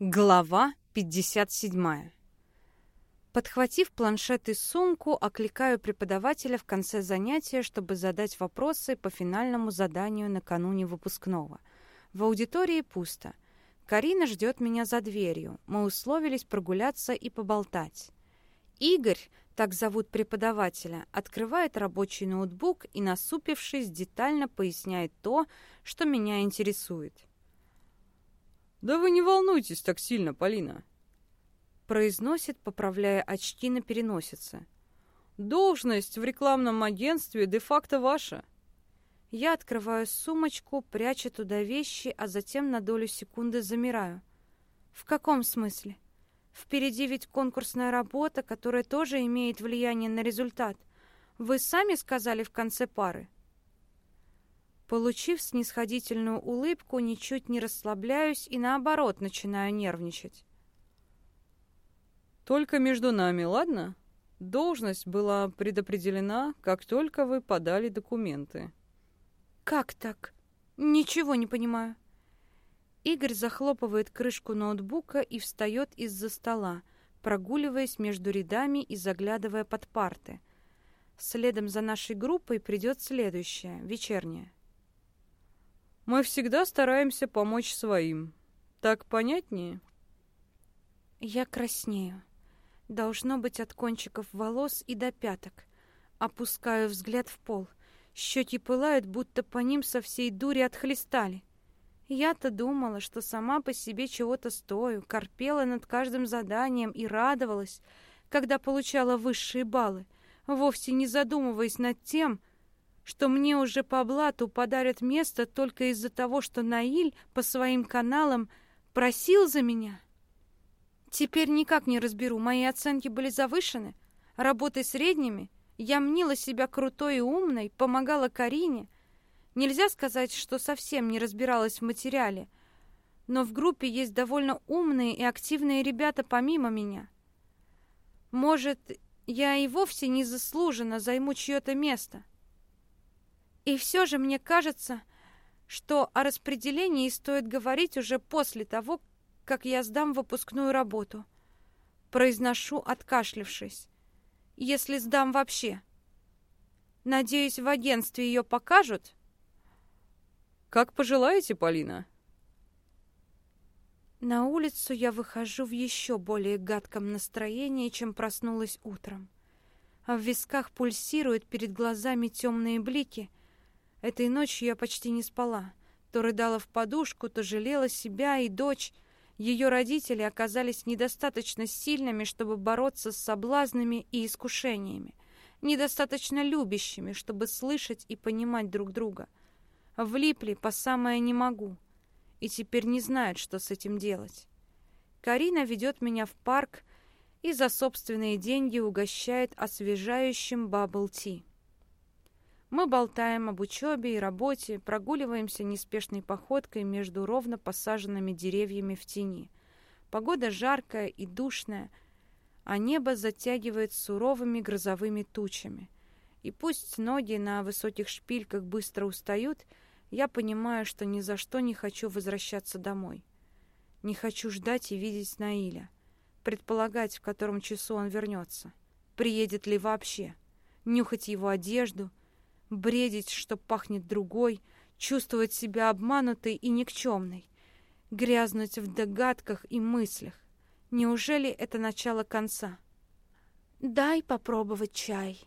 Глава 57. Подхватив планшет и сумку, окликаю преподавателя в конце занятия, чтобы задать вопросы по финальному заданию накануне выпускного. В аудитории пусто. Карина ждет меня за дверью. Мы условились прогуляться и поболтать. Игорь, так зовут преподавателя, открывает рабочий ноутбук и, насупившись, детально поясняет то, что меня интересует. «Да вы не волнуйтесь так сильно, Полина», — произносит, поправляя очки на переносице. «Должность в рекламном агентстве де-факто ваша». Я открываю сумочку, прячу туда вещи, а затем на долю секунды замираю. В каком смысле? Впереди ведь конкурсная работа, которая тоже имеет влияние на результат. Вы сами сказали в конце пары. Получив снисходительную улыбку, ничуть не расслабляюсь и наоборот начинаю нервничать. «Только между нами, ладно? Должность была предопределена, как только вы подали документы». «Как так? Ничего не понимаю». Игорь захлопывает крышку ноутбука и встает из-за стола, прогуливаясь между рядами и заглядывая под парты. Следом за нашей группой придет следующая, вечерняя. Мы всегда стараемся помочь своим. Так понятнее? Я краснею. Должно быть от кончиков волос и до пяток. Опускаю взгляд в пол. Щеки пылают, будто по ним со всей дури отхлестали. Я-то думала, что сама по себе чего-то стою, корпела над каждым заданием и радовалась, когда получала высшие баллы, вовсе не задумываясь над тем, что мне уже по блату подарят место только из-за того, что Наиль по своим каналам просил за меня? Теперь никак не разберу, мои оценки были завышены, работой средними, я мнила себя крутой и умной, помогала Карине. Нельзя сказать, что совсем не разбиралась в материале, но в группе есть довольно умные и активные ребята помимо меня. Может, я и вовсе незаслуженно займу чье-то место. И все же мне кажется, что о распределении стоит говорить уже после того, как я сдам выпускную работу. Произношу, откашлившись. Если сдам вообще. Надеюсь, в агентстве ее покажут? Как пожелаете, Полина. На улицу я выхожу в еще более гадком настроении, чем проснулась утром. А в висках пульсируют перед глазами темные блики — Этой ночью я почти не спала. То рыдала в подушку, то жалела себя и дочь. Ее родители оказались недостаточно сильными, чтобы бороться с соблазнами и искушениями. Недостаточно любящими, чтобы слышать и понимать друг друга. Влипли по самое не могу. И теперь не знают, что с этим делать. Карина ведет меня в парк и за собственные деньги угощает освежающим бабл-ти. Мы болтаем об учебе и работе, прогуливаемся неспешной походкой между ровно посаженными деревьями в тени. Погода жаркая и душная, а небо затягивает суровыми грозовыми тучами. И пусть ноги на высоких шпильках быстро устают, я понимаю, что ни за что не хочу возвращаться домой. Не хочу ждать и видеть Наиля, предполагать, в котором часу он вернется, приедет ли вообще, нюхать его одежду — бредить, что пахнет другой, чувствовать себя обманутой и никчемной, грязнуть в догадках и мыслях. Неужели это начало конца? «Дай попробовать чай»,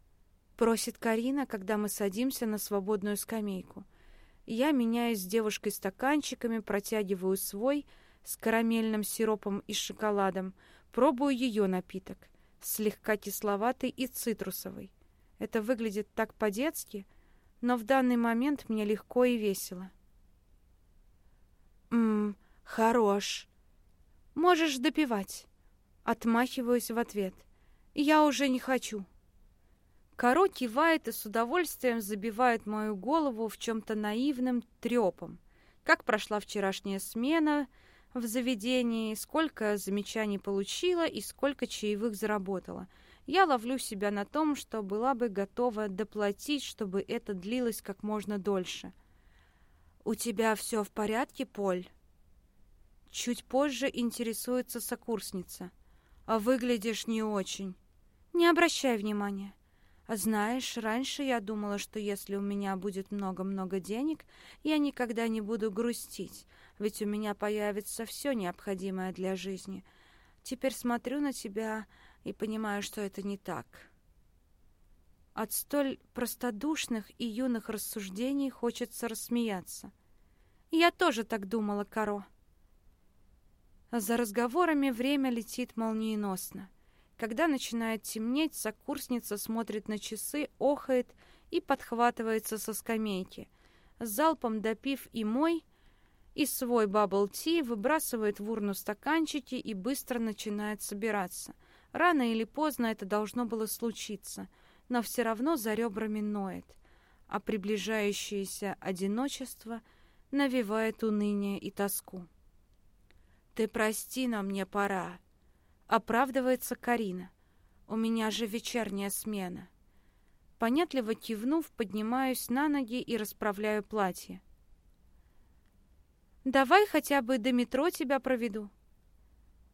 — просит Карина, когда мы садимся на свободную скамейку. Я меняюсь с девушкой стаканчиками, протягиваю свой с карамельным сиропом и шоколадом, пробую ее напиток, слегка кисловатый и цитрусовый. Это выглядит так по-детски, но в данный момент мне легко и весело. «Ммм, хорош. Можешь допивать». Отмахиваюсь в ответ. «Я уже не хочу». Каро кивает и с удовольствием забивает мою голову в чем-то наивным трепом. Как прошла вчерашняя смена в заведении, сколько замечаний получила и сколько чаевых заработала — я ловлю себя на том, что была бы готова доплатить, чтобы это длилось как можно дольше. «У тебя все в порядке, Поль?» Чуть позже интересуется сокурсница. А выглядишь не очень. Не обращай внимания. А знаешь, раньше я думала, что если у меня будет много-много денег, я никогда не буду грустить, ведь у меня появится все необходимое для жизни. Теперь смотрю на тебя и понимаю, что это не так. От столь простодушных и юных рассуждений хочется рассмеяться. Я тоже так думала, Каро. За разговорами время летит молниеносно. Когда начинает темнеть, сокурсница смотрит на часы, охает и подхватывается со скамейки. Залпом допив и мой, и свой бабл-ти, выбрасывает в урну стаканчики и быстро начинает собираться. Рано или поздно это должно было случиться, но все равно за ребрами ноет, а приближающееся одиночество навевает уныние и тоску. «Ты прости, но мне пора», — оправдывается Карина. «У меня же вечерняя смена». Понятливо кивнув, поднимаюсь на ноги и расправляю платье. «Давай хотя бы до метро тебя проведу».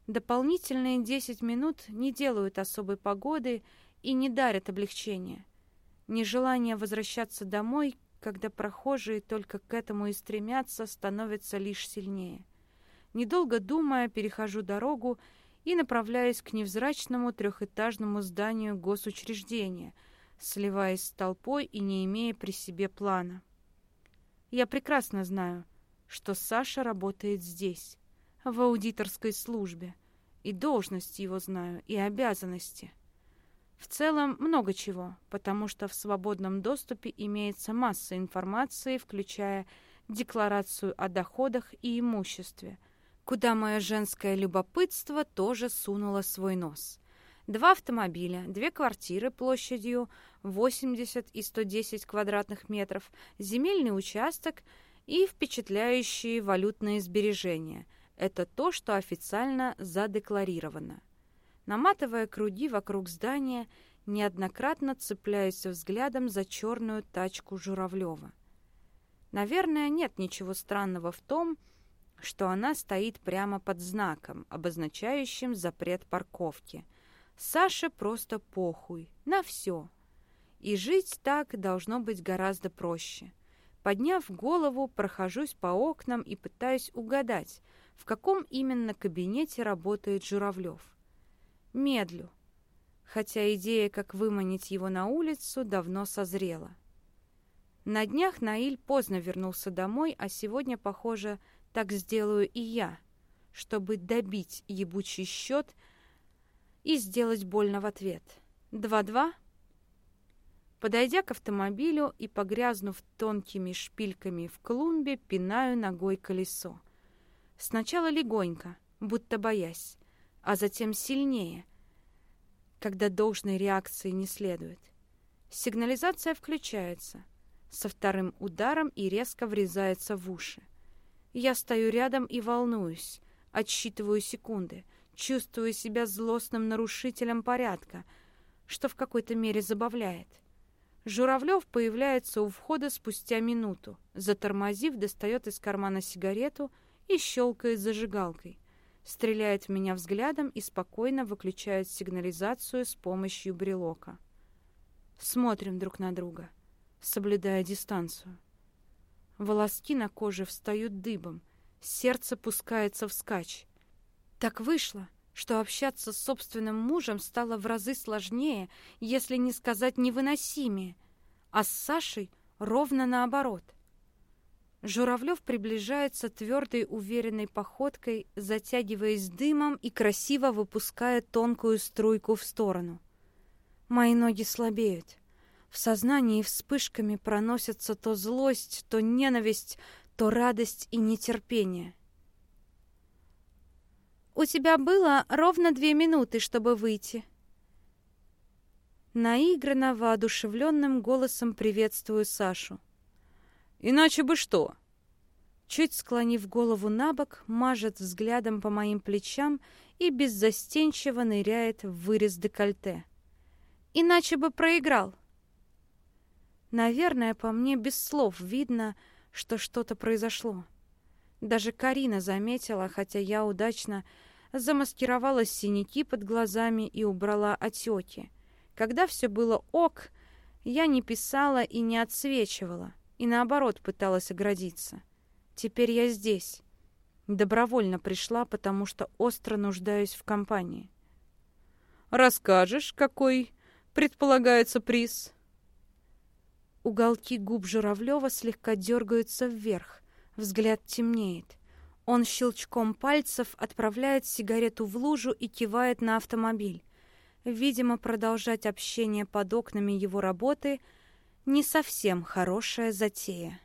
Дополнительные десять минут не делают особой погоды и не дарят облегчения. Нежелание возвращаться домой, когда прохожие только к этому и стремятся, становится лишь сильнее. Недолго думая, перехожу дорогу и направляюсь к невзрачному трехэтажному зданию госучреждения, сливаясь с толпой и не имея при себе плана. Я прекрасно знаю, что Саша работает здесь, в аудиторской службе, и должность его знаю, и обязанности. В целом много чего, потому что в свободном доступе имеется масса информации, включая декларацию о доходах и имуществе, куда мое женское любопытство тоже сунуло свой нос. Два автомобиля, две квартиры площадью 80 и 110 квадратных метров, земельный участок и впечатляющие валютные сбережения. Это то, что официально задекларировано. Наматывая круги вокруг здания, неоднократно цепляюсь взглядом за черную тачку Журавлева. Наверное, нет ничего странного в том, что она стоит прямо под знаком, обозначающим запрет парковки. Саше просто похуй, на все. И жить так должно быть гораздо проще. Подняв голову, прохожусь по окнам и пытаюсь угадать, в каком именно кабинете работает Журавлев. Медлю, хотя идея, как выманить его на улицу, давно созрела. На днях Наиль поздно вернулся домой, а сегодня, похоже, так сделаю и я, чтобы добить ебучий счет и сделать больно в ответ. Два-два. Подойдя к автомобилю и погрязнув тонкими шпильками в клумбе, пинаю ногой колесо. Сначала легонько, будто боясь, а затем сильнее, когда должной реакции не следует. Сигнализация включается со вторым ударом и резко врезается в уши. Я стою рядом и волнуюсь, отсчитываю секунды, чувствую себя злостным нарушителем порядка, что в какой-то мере забавляет. Журавлев появляется у входа спустя минуту, затормозив, достает из кармана сигарету и щелкает зажигалкой. Стреляет в меня взглядом и спокойно выключает сигнализацию с помощью брелока. Смотрим друг на друга, соблюдая дистанцию. Волоски на коже встают дыбом, сердце пускается вскачь. Так вышло, что общаться с собственным мужем стало в разы сложнее, если не сказать невыносимее, а с Сашей ровно наоборот. Журавлев приближается твердой уверенной походкой, затягиваясь дымом и красиво выпуская тонкую струйку в сторону. Мои ноги слабеют. В сознании вспышками проносятся то злость, то ненависть, то радость и нетерпение. «У тебя было ровно две минуты, чтобы выйти». Наигранно воодушевленным голосом приветствую Сашу. «Иначе бы что?» Чуть склонив голову на бок, мажет взглядом по моим плечам и беззастенчиво ныряет в вырез декольте. «Иначе бы проиграл». Наверное, по мне без слов видно, что что-то произошло. Даже Карина заметила, хотя я удачно замаскировала синяки под глазами и убрала отеки. Когда все было ок, я не писала и не отсвечивала, и наоборот пыталась оградиться. Теперь я здесь. Добровольно пришла, потому что остро нуждаюсь в компании. «Расскажешь, какой предполагается приз?» Уголки губ Журавлева слегка дергаются вверх, взгляд темнеет. Он щелчком пальцев отправляет сигарету в лужу и кивает на автомобиль. Видимо, продолжать общение под окнами его работы не совсем хорошая затея.